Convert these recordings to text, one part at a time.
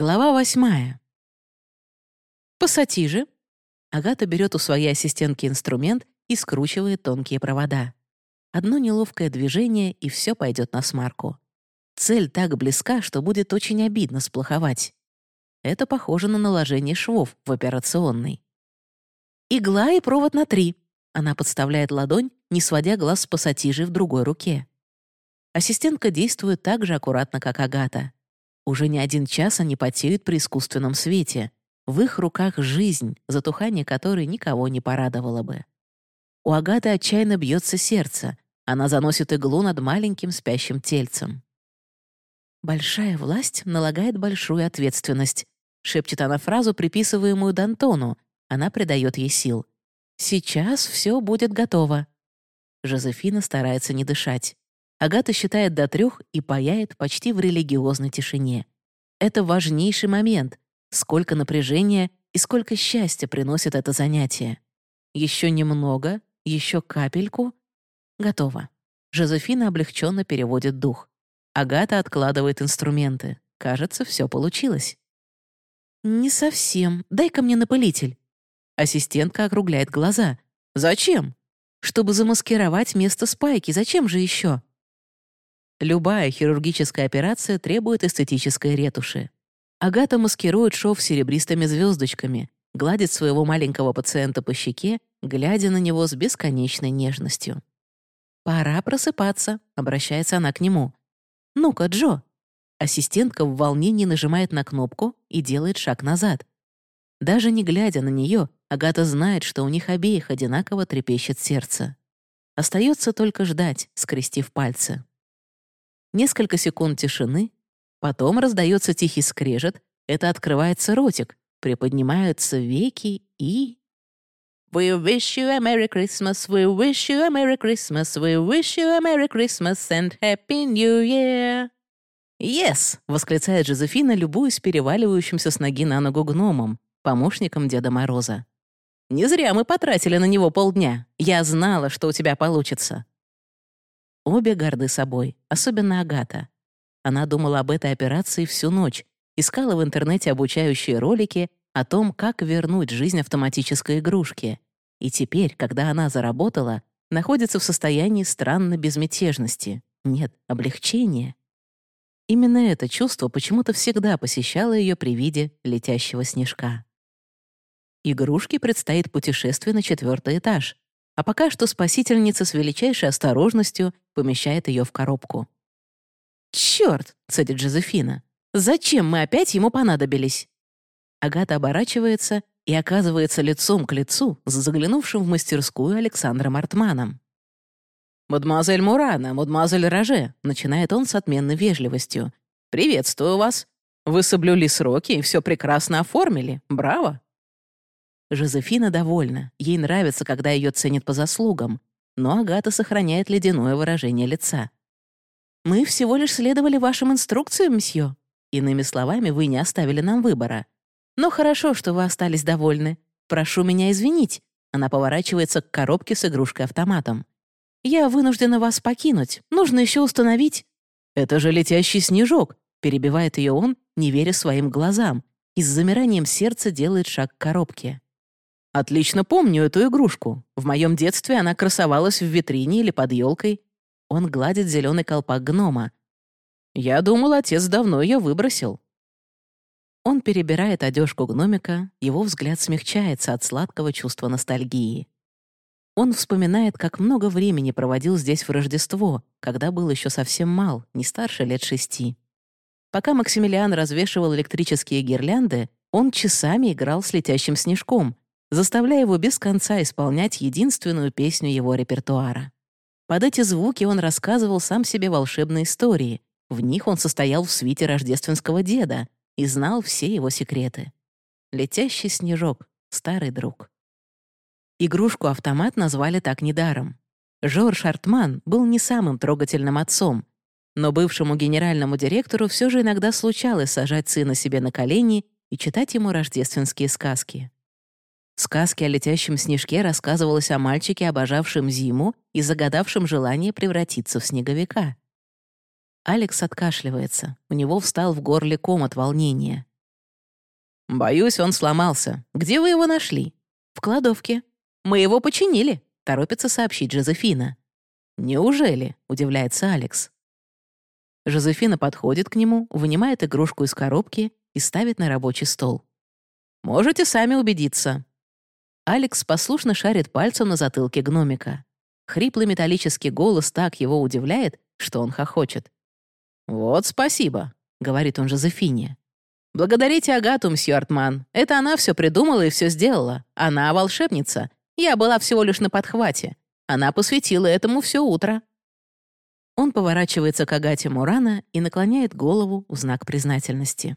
Глава восьмая. Пассатижи. Агата берет у своей ассистентки инструмент и скручивает тонкие провода. Одно неловкое движение, и все пойдет на смарку. Цель так близка, что будет очень обидно сплоховать. Это похоже на наложение швов в операционной. Игла и провод на три. Она подставляет ладонь, не сводя глаз с пассатижей в другой руке. Ассистентка действует так же аккуратно, как Агата. Уже не один час они потеют при искусственном свете. В их руках жизнь, затухание которой никого не порадовало бы. У Агаты отчаянно бьется сердце. Она заносит иглу над маленьким спящим тельцем. «Большая власть налагает большую ответственность», — шепчет она фразу, приписываемую Д'Антону. Она придает ей сил. «Сейчас все будет готово». Жозефина старается не дышать. Агата считает до трех и паяет почти в религиозной тишине. Это важнейший момент. Сколько напряжения и сколько счастья приносит это занятие. Еще немного, еще капельку. Готово. Жозефина облегченно переводит дух. Агата откладывает инструменты. Кажется, все получилось. «Не совсем. Дай-ка мне напылитель». Ассистентка округляет глаза. «Зачем?» «Чтобы замаскировать место спайки. Зачем же еще?» Любая хирургическая операция требует эстетической ретуши. Агата маскирует шов серебристыми звездочками, гладит своего маленького пациента по щеке, глядя на него с бесконечной нежностью. «Пора просыпаться», — обращается она к нему. «Ну-ка, Джо». Ассистентка в волнении нажимает на кнопку и делает шаг назад. Даже не глядя на нее, Агата знает, что у них обеих одинаково трепещет сердце. Остается только ждать, скрестив пальцы. Несколько секунд тишины, потом раздается тихий скрежет, это открывается ротик, приподнимаются веки и... We wish you a Merry Christmas, we wish you a Merry Christmas, we wish you a Merry Christmas and Happy New Year. «Yes!» — восклицает Жозефина, любуясь переваливающимся с ноги на ногу гномом, помощником Деда Мороза. «Не зря мы потратили на него полдня. Я знала, что у тебя получится. Обе горды собой, особенно Агата. Она думала об этой операции всю ночь, искала в интернете обучающие ролики о том, как вернуть жизнь автоматической игрушке. И теперь, когда она заработала, находится в состоянии странной безмятежности. Нет, облегчения. Именно это чувство почему-то всегда посещало ее при виде летящего снежка. Игрушке предстоит путешествие на четвертый этаж, а пока что спасительница с величайшей осторожностью помещает ее в коробку. «Чёрт!» — цедит Джозефина. «Зачем мы опять ему понадобились?» Агата оборачивается и оказывается лицом к лицу с заглянувшим в мастерскую Александром Артманом. «Мадемуазель Мурана, мадемуазель Роже», — начинает он с отменной вежливостью. «Приветствую вас. Вы соблюли сроки и все прекрасно оформили. Браво!» Жозефина довольна, ей нравится, когда ее ценят по заслугам, но Агата сохраняет ледяное выражение лица. «Мы всего лишь следовали вашим инструкциям, мсье. Иными словами, вы не оставили нам выбора. Но хорошо, что вы остались довольны. Прошу меня извинить». Она поворачивается к коробке с игрушкой-автоматом. «Я вынуждена вас покинуть. Нужно еще установить...» «Это же летящий снежок», — перебивает ее он, не веря своим глазам, и с замиранием сердца делает шаг к коробке. Отлично помню эту игрушку. В моем детстве она красовалась в витрине или под елкой. Он гладит зеленый колпак гнома. Я думал, отец давно ее выбросил. Он перебирает одежку гномика, его взгляд смягчается от сладкого чувства ностальгии. Он вспоминает, как много времени проводил здесь в Рождество, когда был еще совсем мал, не старше лет шести. Пока Максимилиан развешивал электрические гирлянды, он часами играл с летящим снежком, заставляя его без конца исполнять единственную песню его репертуара. Под эти звуки он рассказывал сам себе волшебные истории. В них он состоял в свите рождественского деда и знал все его секреты. Летящий снежок, старый друг. Игрушку-автомат назвали так недаром. Жорж Артман был не самым трогательным отцом, но бывшему генеральному директору все же иногда случалось сажать сына себе на колени и читать ему рождественские сказки. Сказке о летящем снежке рассказывалось о мальчике, обожавшем зиму и загадавшем желание превратиться в снеговика. Алекс откашливается. У него встал в горле ком от волнения. «Боюсь, он сломался. Где вы его нашли?» «В кладовке. Мы его починили», — торопится сообщить Жозефина. «Неужели?» — удивляется Алекс. Жозефина подходит к нему, вынимает игрушку из коробки и ставит на рабочий стол. «Можете сами убедиться». Алекс послушно шарит пальцем на затылке гномика. Хриплый металлический голос так его удивляет, что он хохочет. «Вот спасибо», — говорит он Жозефине. «Благодарите Агату, мсье Артман. Это она все придумала и все сделала. Она волшебница. Я была всего лишь на подхвате. Она посвятила этому все утро». Он поворачивается к Агате Мурана и наклоняет голову в знак признательности.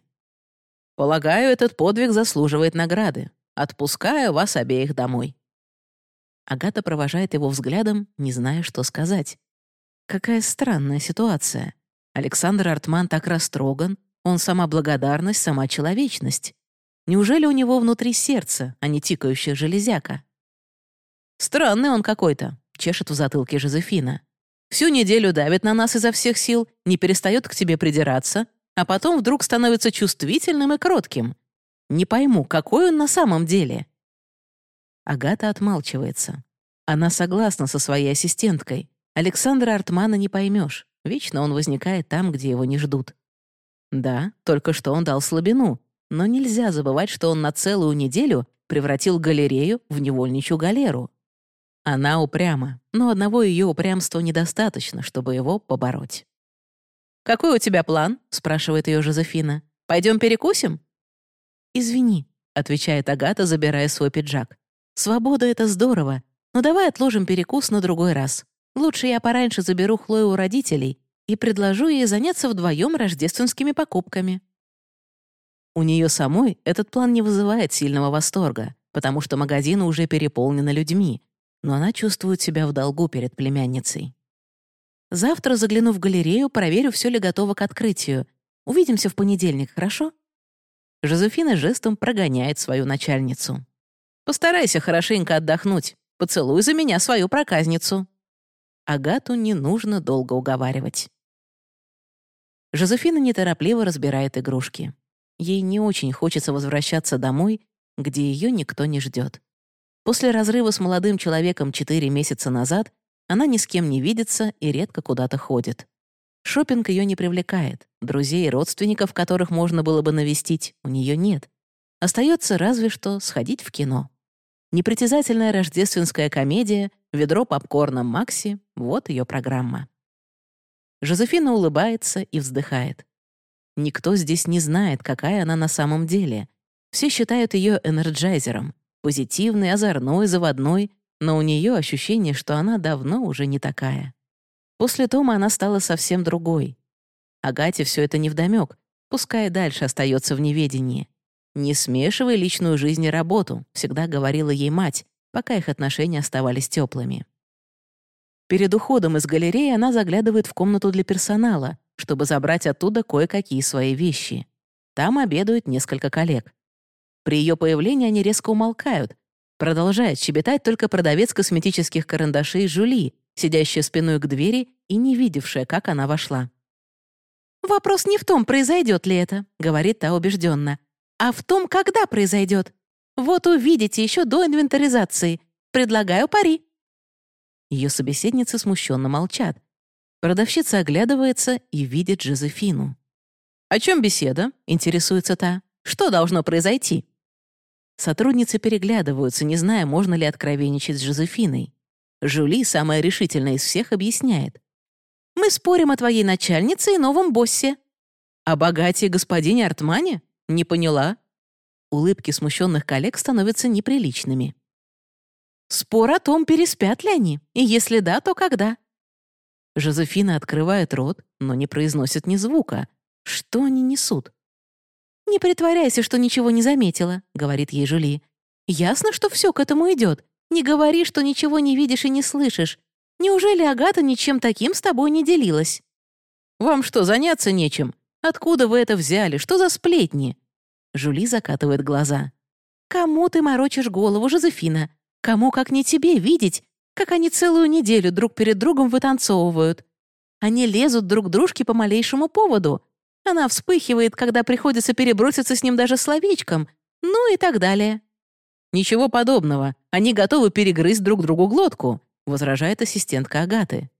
«Полагаю, этот подвиг заслуживает награды. Отпускаю вас обеих домой». Агата провожает его взглядом, не зная, что сказать. Какая странная ситуация. Александр Артман так растроган, он сама благодарность, сама человечность. Неужели у него внутри сердце, а не тикающая железяка? Странный он какой-то, чешет в затылке Жозефина. Всю неделю давит на нас изо всех сил, не перестает к тебе придираться, а потом вдруг становится чувствительным и кротким. Не пойму, какой он на самом деле. Агата отмалчивается. Она согласна со своей ассистенткой. Александра Артмана не поймешь. Вечно он возникает там, где его не ждут. Да, только что он дал слабину, но нельзя забывать, что он на целую неделю превратил галерею в невольничью галеру. Она упряма, но одного ее упрямства недостаточно, чтобы его побороть. «Какой у тебя план?» — спрашивает ее Жозефина. «Пойдем перекусим?» «Извини», — отвечает Агата, забирая свой пиджак. «Свобода — это здорово, но давай отложим перекус на другой раз. Лучше я пораньше заберу Хлою у родителей, и предложу ей заняться вдвоем рождественскими покупками. У нее самой этот план не вызывает сильного восторга, потому что магазины уже переполнены людьми, но она чувствует себя в долгу перед племянницей. Завтра загляну в галерею, проверю, все ли готово к открытию. Увидимся в понедельник, хорошо? Жозефина жестом прогоняет свою начальницу. «Постарайся хорошенько отдохнуть. Поцелуй за меня свою проказницу». Агату не нужно долго уговаривать. Жозефина неторопливо разбирает игрушки. Ей не очень хочется возвращаться домой, где ее никто не ждет. После разрыва с молодым человеком четыре месяца назад она ни с кем не видится и редко куда-то ходит. Шопинг ее не привлекает. Друзей и родственников, которых можно было бы навестить, у нее нет. Остается разве что сходить в кино. Непритязательная рождественская комедия Ведро попкорна Макси — вот ее программа. Жозефина улыбается и вздыхает. Никто здесь не знает, какая она на самом деле. Все считают ее энерджайзером, позитивной, озорной, заводной, но у нее ощущение, что она давно уже не такая. После Тома она стала совсем другой. Агате все это невдомек, пускай дальше остается в неведении. «Не смешивай личную жизнь и работу», — всегда говорила ей мать, пока их отношения оставались теплыми. Перед уходом из галереи она заглядывает в комнату для персонала, чтобы забрать оттуда кое-какие свои вещи. Там обедают несколько коллег. При ее появлении они резко умолкают. Продолжает щебетать только продавец косметических карандашей Жули, сидящая спиной к двери и не видевшая, как она вошла. «Вопрос не в том, произойдет ли это», — говорит та убежденно, «а в том, когда произойдет. Вот увидите еще до инвентаризации. Предлагаю пари». Ее собеседницы смущенно молчат. Продавщица оглядывается и видит Жозефину. «О чем беседа?» — интересуется та. «Что должно произойти?» Сотрудницы переглядываются, не зная, можно ли откровенничать с Жозефиной. Жули, самая решительная из всех, объясняет. «Мы спорим о твоей начальнице и новом боссе». «О богате господине Артмане? Не поняла». Улыбки смущенных коллег становятся неприличными. Спор о том, переспят ли они, и если да, то когда. Жозефина открывает рот, но не произносит ни звука. Что они несут? «Не притворяйся, что ничего не заметила», — говорит ей Жули. «Ясно, что все к этому идет. Не говори, что ничего не видишь и не слышишь. Неужели Агата ничем таким с тобой не делилась?» «Вам что, заняться нечем? Откуда вы это взяли? Что за сплетни?» Жули закатывает глаза. «Кому ты морочишь голову, Жозефина? Кому, как не тебе, видеть, как они целую неделю друг перед другом вытанцовывают? Они лезут друг дружке по малейшему поводу. Она вспыхивает, когда приходится переброситься с ним даже словечком, Ну и так далее. «Ничего подобного. Они готовы перегрызть друг другу глотку», возражает ассистентка Агаты.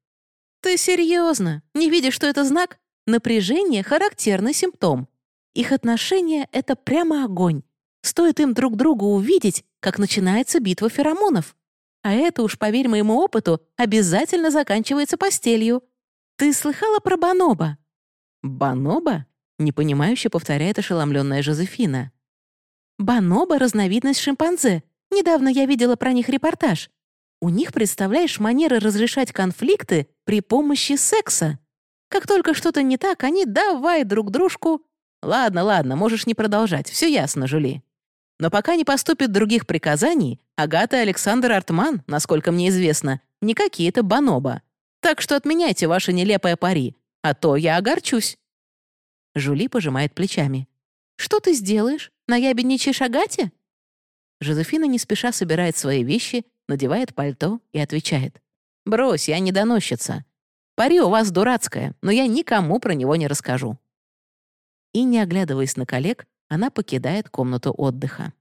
«Ты серьезно? Не видишь, что это знак? Напряжение — характерный симптом. Их отношения — это прямо огонь. Стоит им друг другу увидеть, как начинается битва феромонов. А это уж, поверь моему опыту, обязательно заканчивается постелью. Ты слыхала про Баноба?» «Баноба?» — непонимающе повторяет ошеломленная Жозефина. Баноба — разновидность шимпанзе. Недавно я видела про них репортаж. У них, представляешь, манеры разрешать конфликты при помощи секса. Как только что-то не так, они давай друг дружку... Ладно, ладно, можешь не продолжать, все ясно, Жули. Но пока не поступит других приказаний, Агата и Александр Артман, насколько мне известно, не какие-то баноба. Так что отменяйте ваше нелепое пари, а то я огорчусь». Жули пожимает плечами. «Что ты сделаешь? Наябедничаешь Агате?» Жозефина не спеша собирает свои вещи, надевает пальто и отвечает. «Брось, я не доносчица. Пари у вас дурацкое, но я никому про него не расскажу». И, не оглядываясь на коллег, она покидает комнату отдыха.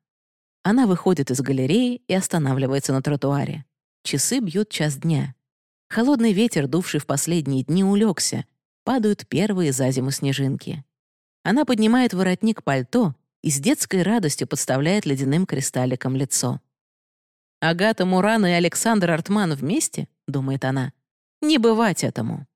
Она выходит из галереи и останавливается на тротуаре. Часы бьют час дня. Холодный ветер, дувший в последние дни, улегся. Падают первые за зиму снежинки. Она поднимает воротник пальто и с детской радостью подставляет ледяным кристалликом лицо. «Агата Муран и Александр Артман вместе?» — думает она. «Не бывать этому».